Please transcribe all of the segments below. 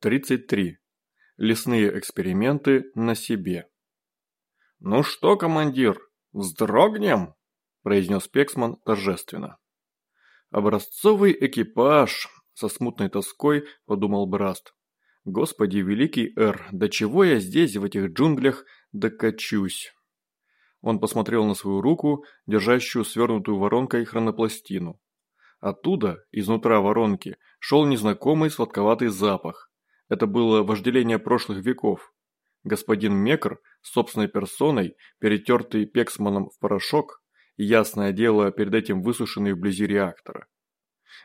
33. Лесные эксперименты на себе. «Ну что, командир, вздрогнем?» – произнес Пексман торжественно. «Образцовый экипаж!» – со смутной тоской подумал Браст. «Господи, великий Эр, до чего я здесь, в этих джунглях, докачусь?» Он посмотрел на свою руку, держащую свернутую воронкой хронопластину. Оттуда, изнутра воронки, шел незнакомый сладковатый запах. Это было вожделение прошлых веков. Господин Мекр, собственной персоной, перетертый Пексманом в порошок, ясное дело, перед этим высушенный вблизи реактора.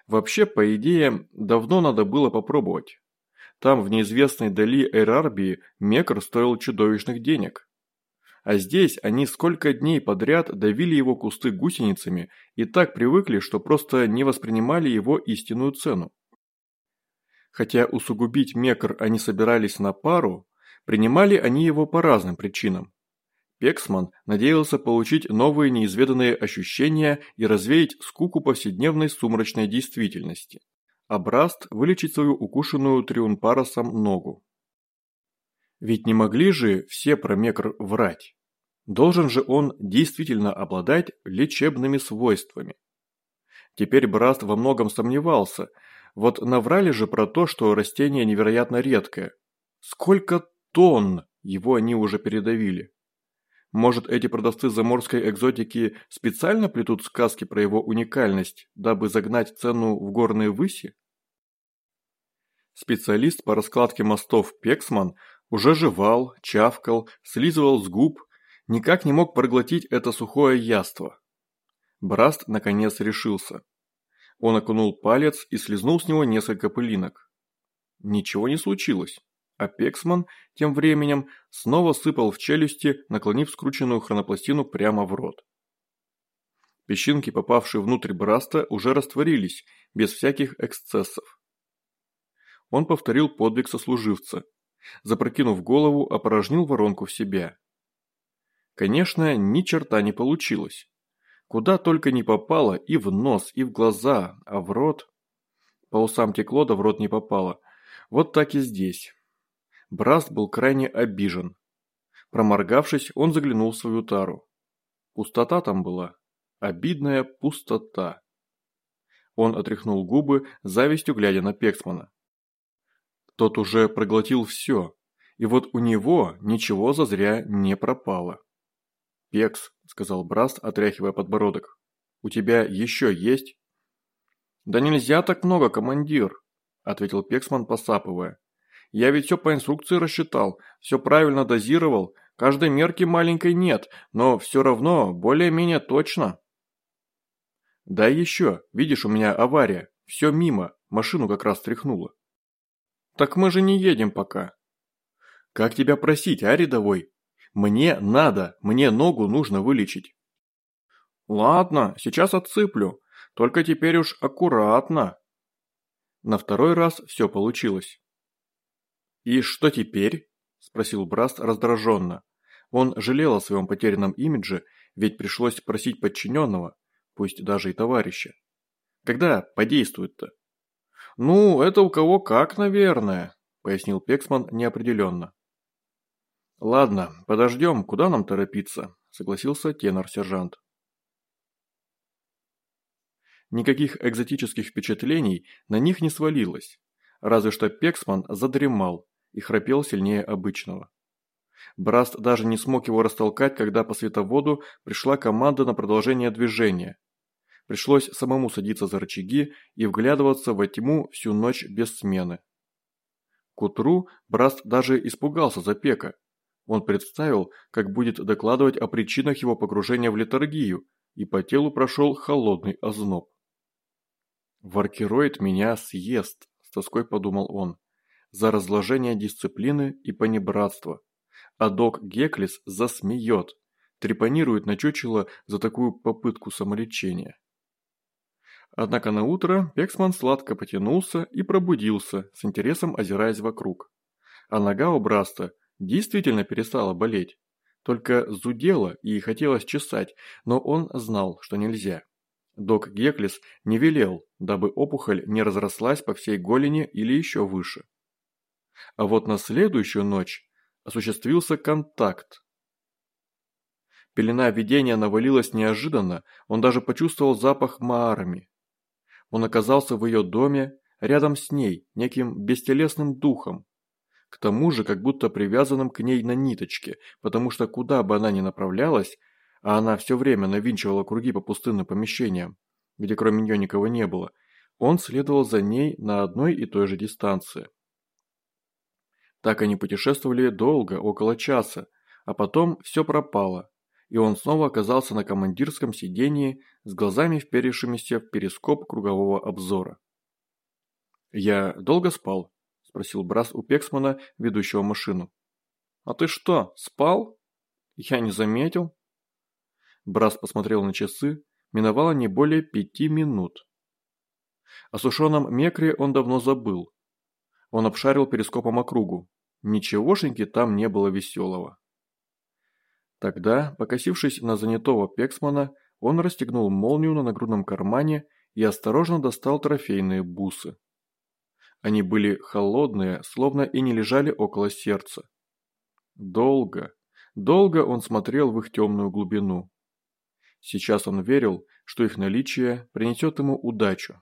Вообще, по идее, давно надо было попробовать. Там, в неизвестной дали Эрарбии, Мекр стоил чудовищных денег. А здесь они сколько дней подряд давили его кусты гусеницами и так привыкли, что просто не воспринимали его истинную цену. Хотя усугубить мекр они собирались на пару, принимали они его по разным причинам. Пексман надеялся получить новые неизведанные ощущения и развеять скуку повседневной сумрачной действительности. А Браст вылечить свою укушенную триумпаросом ногу. Ведь не могли же все про мекр врать. Должен же он действительно обладать лечебными свойствами. Теперь Браст во многом сомневался – вот наврали же про то, что растение невероятно редкое. Сколько тонн его они уже передавили? Может, эти продавцы заморской экзотики специально плетут сказки про его уникальность, дабы загнать цену в горные выси? Специалист по раскладке мостов Пексман уже жевал, чавкал, слизывал с губ, никак не мог проглотить это сухое яство. Браст наконец решился. Он окунул палец и слезнул с него несколько пылинок. Ничего не случилось, а Пексман тем временем снова сыпал в челюсти, наклонив скрученную хронопластину прямо в рот. Песчинки, попавшие внутрь Браста, уже растворились, без всяких эксцессов. Он повторил подвиг сослуживца. Запрокинув голову, опорожнил воронку в себя. Конечно, ни черта не получилось. Куда только не попало, и в нос, и в глаза, а в рот. По усам текло, да в рот не попало. Вот так и здесь. Браст был крайне обижен. Проморгавшись, он заглянул в свою тару. Пустота там была. Обидная пустота. Он отряхнул губы, завистью глядя на Пексмана. Тот уже проглотил все, и вот у него ничего зазря не пропало. «Пекс», – сказал Браст, отряхивая подбородок. «У тебя еще есть?» «Да нельзя так много, командир», – ответил Пексман, посапывая. «Я ведь все по инструкции рассчитал, все правильно дозировал, каждой мерки маленькой нет, но все равно более-менее точно». «Да еще, видишь, у меня авария, все мимо, машину как раз тряхнуло». «Так мы же не едем пока». «Как тебя просить, а, рядовой?» Мне надо, мне ногу нужно вылечить. Ладно, сейчас отсыплю, только теперь уж аккуратно. На второй раз все получилось. И что теперь? Спросил Браст раздраженно. Он жалел о своем потерянном имидже, ведь пришлось просить подчиненного, пусть даже и товарища. Когда подействует-то? Ну, это у кого как, наверное, пояснил Пексман неопределенно. «Ладно, подождем, куда нам торопиться?» – согласился тенор-сержант. Никаких экзотических впечатлений на них не свалилось, разве что Пексман задремал и храпел сильнее обычного. Браст даже не смог его растолкать, когда по световоду пришла команда на продолжение движения. Пришлось самому садиться за рычаги и вглядываться во тьму всю ночь без смены. К утру Браст даже испугался за Пека, он представил, как будет докладывать о причинах его погружения в летаргию, и по телу прошел холодный озноб. «Варкероид меня съест», – с тоской подумал он, – «за разложение дисциплины и понебратство. А док Геклис засмеет, трепанирует на чучело за такую попытку самолечения». Однако на утро Пексман сладко потянулся и пробудился, с интересом озираясь вокруг. А нога у Браста – действительно перестала болеть. Только зудела и хотелось чесать, но он знал, что нельзя. Док Геклис не велел, дабы опухоль не разрослась по всей голени или еще выше. А вот на следующую ночь осуществился контакт. Пелена видения навалилась неожиданно, он даже почувствовал запах Маарами. Он оказался в ее доме, рядом с ней, неким бестелесным духом. К тому же, как будто привязанным к ней на ниточке, потому что куда бы она ни направлялась, а она все время навинчивала круги по пустынным помещениям, где кроме нее никого не было, он следовал за ней на одной и той же дистанции. Так они путешествовали долго, около часа, а потом все пропало, и он снова оказался на командирском сидении с глазами вперевшимися в перископ кругового обзора. «Я долго спал?» – спросил Брас у Пексмана, ведущего машину. «А ты что, спал?» «Я не заметил». Брас посмотрел на часы, миновало не более пяти минут. О сушеном мекре он давно забыл. Он обшарил перископом округу. Ничегошеньки там не было веселого. Тогда, покосившись на занятого Пексмана, он расстегнул молнию на нагрудном кармане и осторожно достал трофейные бусы. Они были холодные, словно и не лежали около сердца. Долго, долго он смотрел в их темную глубину. Сейчас он верил, что их наличие принесет ему удачу.